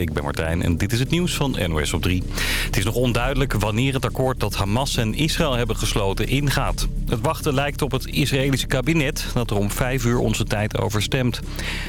ik ben Martijn en dit is het nieuws van NOS op 3. Het is nog onduidelijk wanneer het akkoord dat Hamas en Israël hebben gesloten ingaat. Het wachten lijkt op het Israëlische kabinet dat er om vijf uur onze tijd over stemt.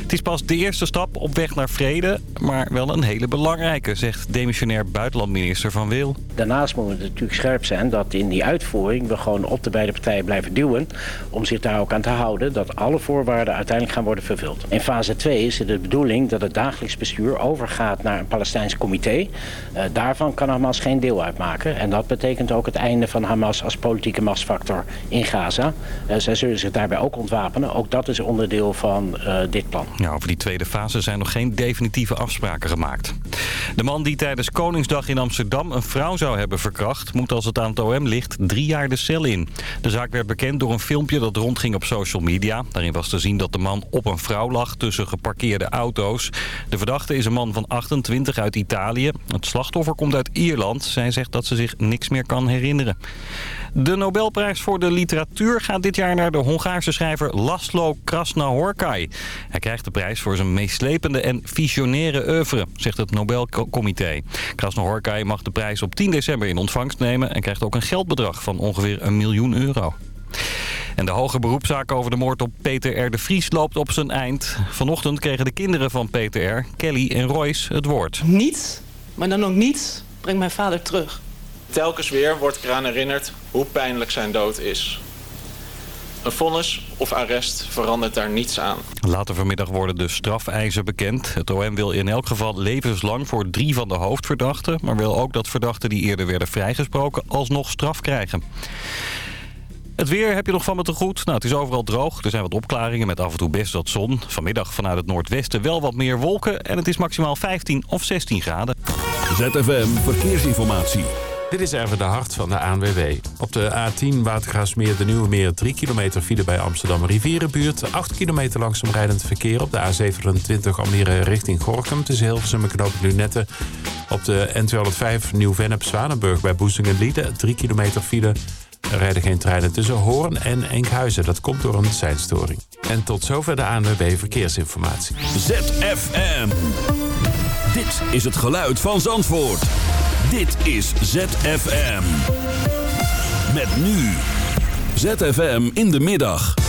Het is pas de eerste stap op weg naar vrede, maar wel een hele belangrijke, zegt demissionair buitenlandminister Van Wil. Daarnaast moeten we natuurlijk scherp zijn dat in die uitvoering we gewoon op de beide partijen blijven duwen om zich daar ook aan te houden dat alle voorwaarden uiteindelijk gaan worden vervuld. In fase 2 is het de bedoeling dat het dagelijks bestuur overgaat naar een Palestijns comité. Uh, daarvan kan Hamas geen deel uitmaken. En dat betekent ook het einde van Hamas als politieke machtsfactor in Gaza. Uh, zij zullen zich daarbij ook ontwapenen. Ook dat is onderdeel van uh, dit plan. Over die tweede fase zijn nog geen definitieve afspraken gemaakt. De man die tijdens Koningsdag in Amsterdam een vrouw zou hebben verkracht... moet als het aan het OM ligt drie jaar de cel in. De zaak werd bekend door een filmpje dat rondging op social media. Daarin was te zien dat de man op een vrouw lag tussen geparkeerde auto's. De verdachte is een man van 28 uit Italië. Het slachtoffer komt uit Ierland. Zij zegt dat ze zich niks meer kan herinneren. De Nobelprijs voor de literatuur gaat dit jaar naar de Hongaarse schrijver Laszlo Krasznahorkai. Hij krijgt de prijs voor zijn meeslepende en visionaire oeuvre, zegt het Nobelcomité. Krasznahorkai mag de prijs op 10 december in ontvangst nemen... en krijgt ook een geldbedrag van ongeveer een miljoen euro. En de hoge beroepszaak over de moord op Peter R. de Vries loopt op zijn eind. Vanochtend kregen de kinderen van Peter R., Kelly en Royce, het woord. Niet, maar dan ook niet, brengt mijn vader terug. Telkens weer wordt ik eraan herinnerd hoe pijnlijk zijn dood is. Een vonnis of arrest verandert daar niets aan. Later vanmiddag worden de strafeisen bekend. Het OM wil in elk geval levenslang voor drie van de hoofdverdachten... maar wil ook dat verdachten die eerder werden vrijgesproken alsnog straf krijgen. Het weer heb je nog van me te goed. Nou, het is overal droog. Er zijn wat opklaringen met af en toe best wat zon. Vanmiddag vanuit het noordwesten wel wat meer wolken. En het is maximaal 15 of 16 graden. ZFM Verkeersinformatie. Dit is even de hart van de ANWB. Op de A10 Watergraafsmeer de Nieuwe Meer 3 kilometer file bij Amsterdam Rivierenbuurt. 8 kilometer langzaam rijdend verkeer op de A27 Almere richting Gorkum. Tussen Hilversum en Knoop Lunette. Op de N205 Nieuw-Vennep Zwanenburg bij Boezingen-Lieden. 3 kilometer file. Er rijden geen treinen tussen Hoorn en Enkhuizen. Dat komt door een seinstoring. En tot zover de ANWB Verkeersinformatie. ZFM. Dit is het geluid van Zandvoort. Dit is ZFM. Met nu. ZFM in de middag.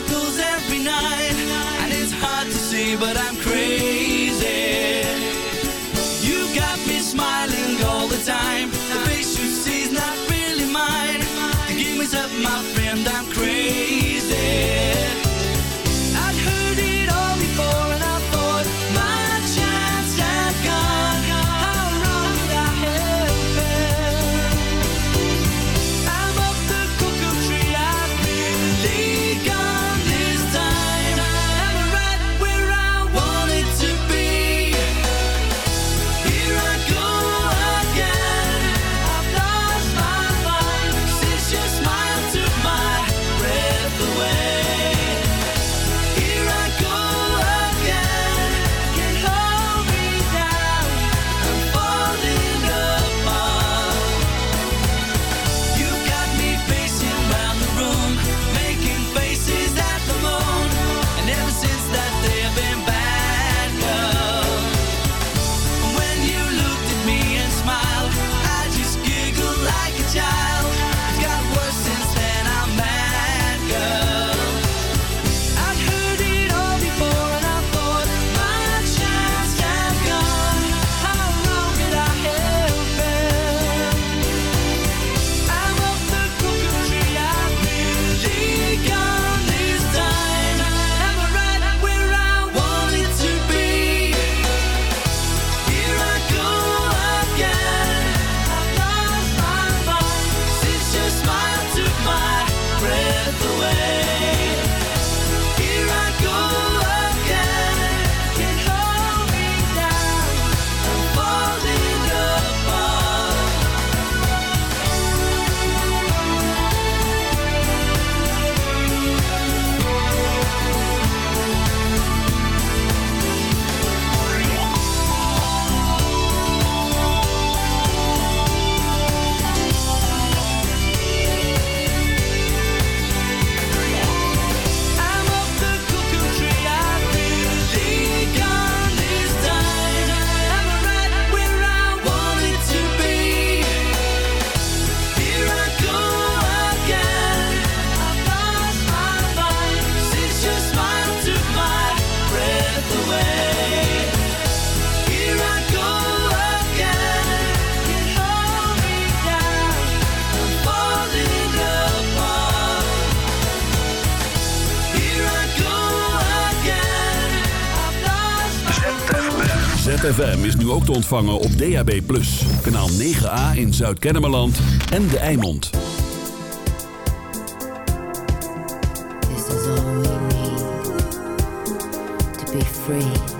miracles every night. And it's hard to see, but I'm crazy. ontvangen op DAB+. Kanaal 9A in Zuid-Kennemerland en De Eimond. This is all we need to be free.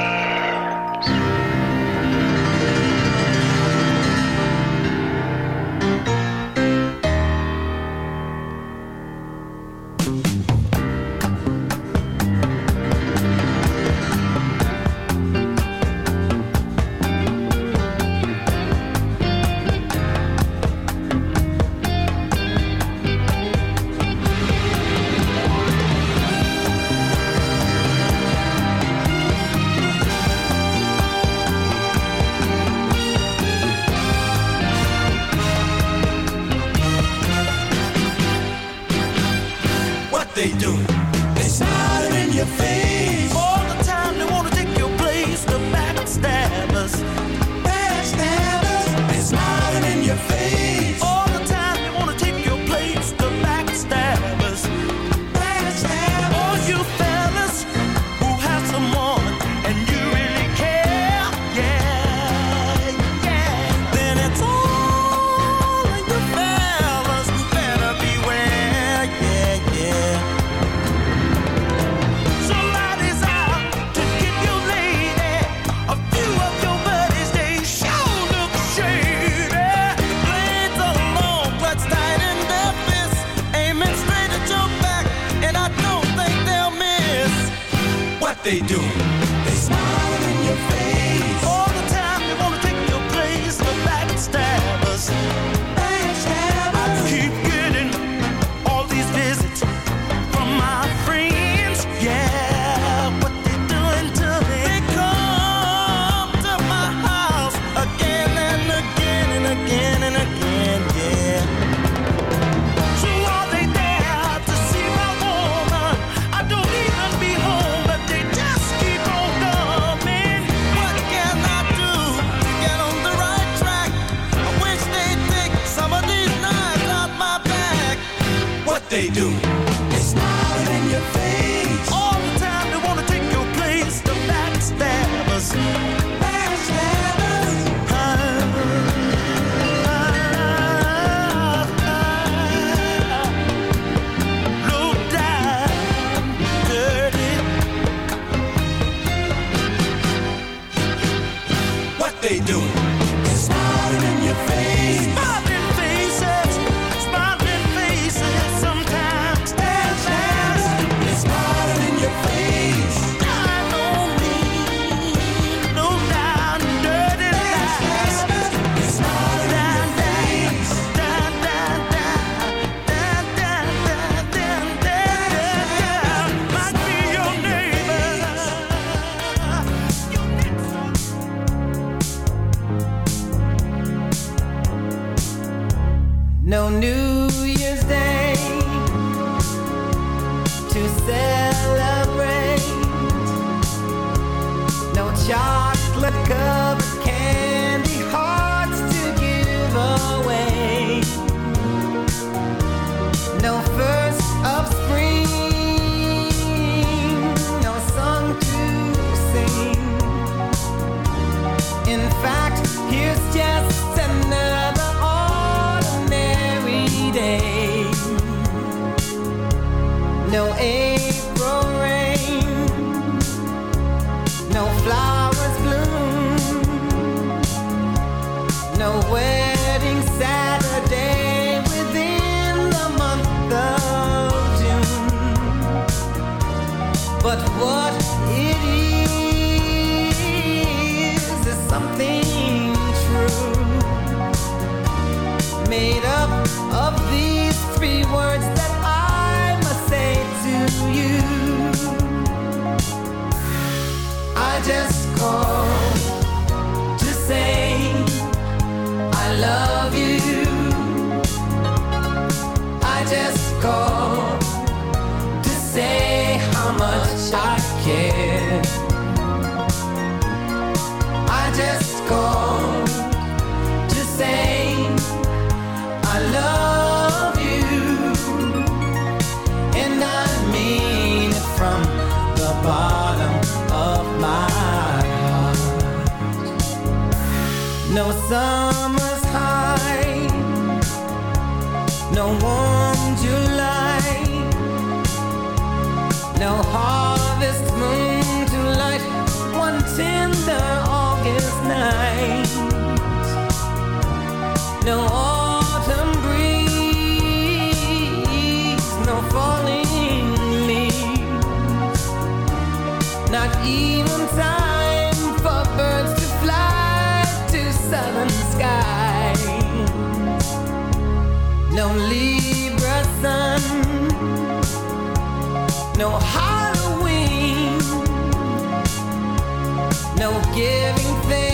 no giving thing.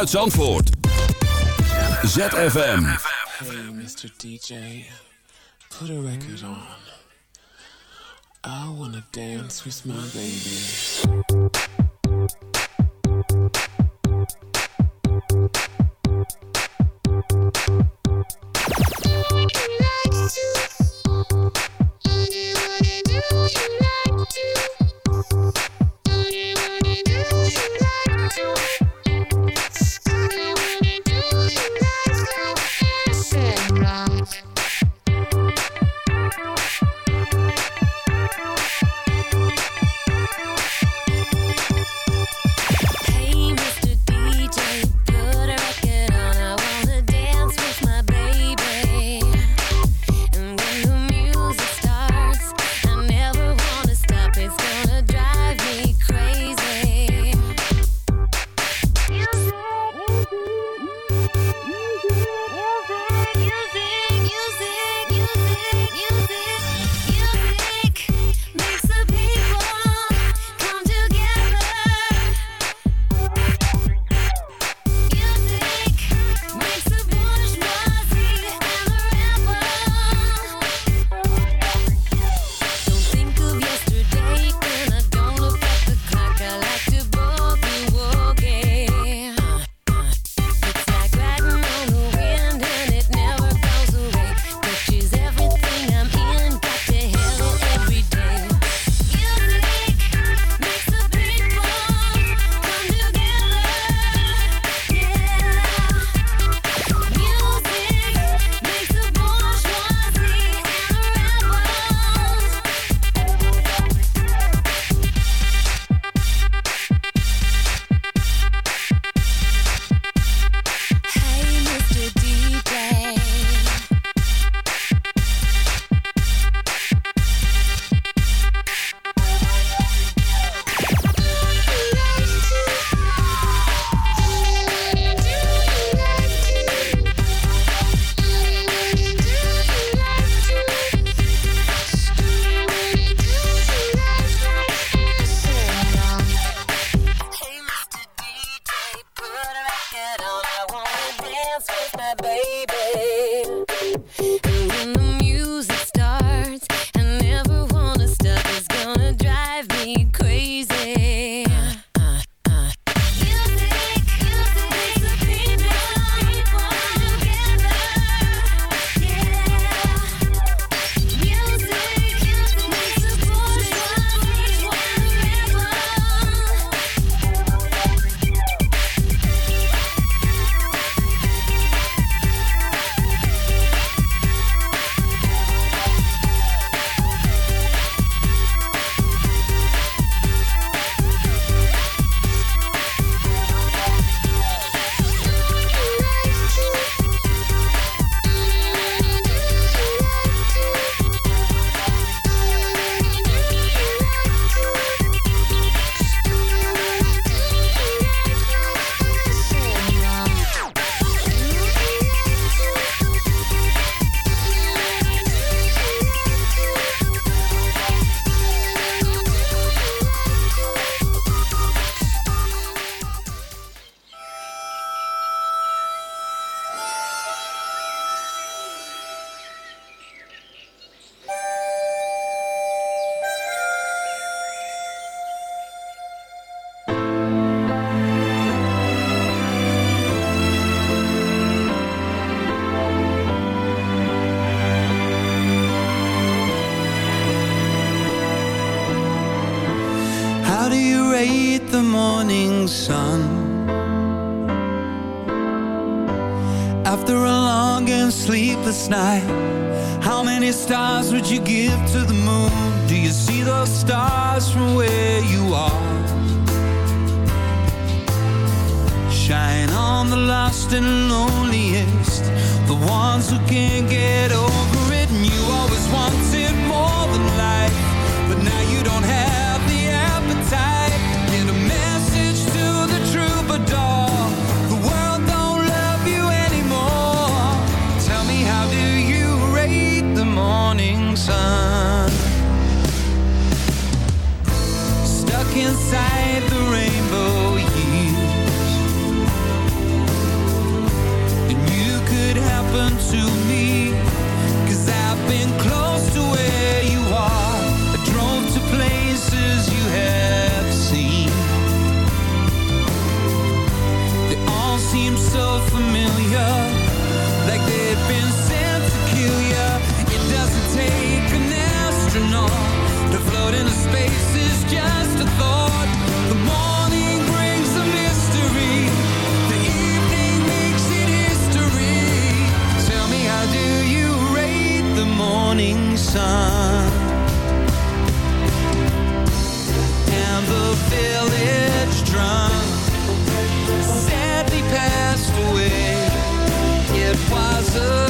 vanuit Zandvoort. ZFM. Hey, Mr. DJ. Put a record on. I wanna dance with my baby. The village drum sadly passed away. It was a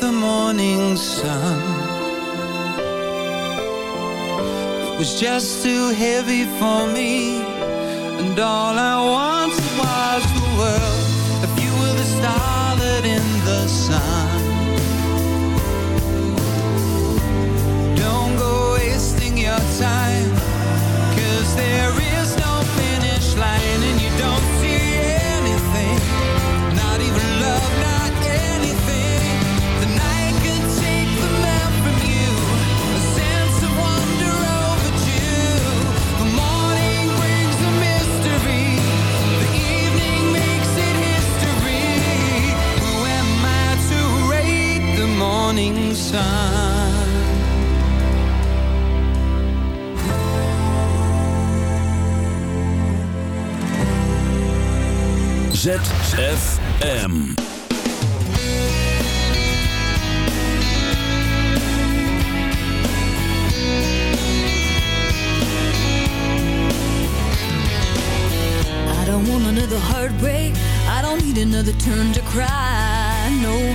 the morning sun? It was just too heavy for me, and all I wanted was sun? ZFM. I don't want another heartbreak. I don't need another turn to cry. No,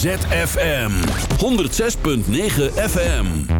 ZFM 106.9 FM.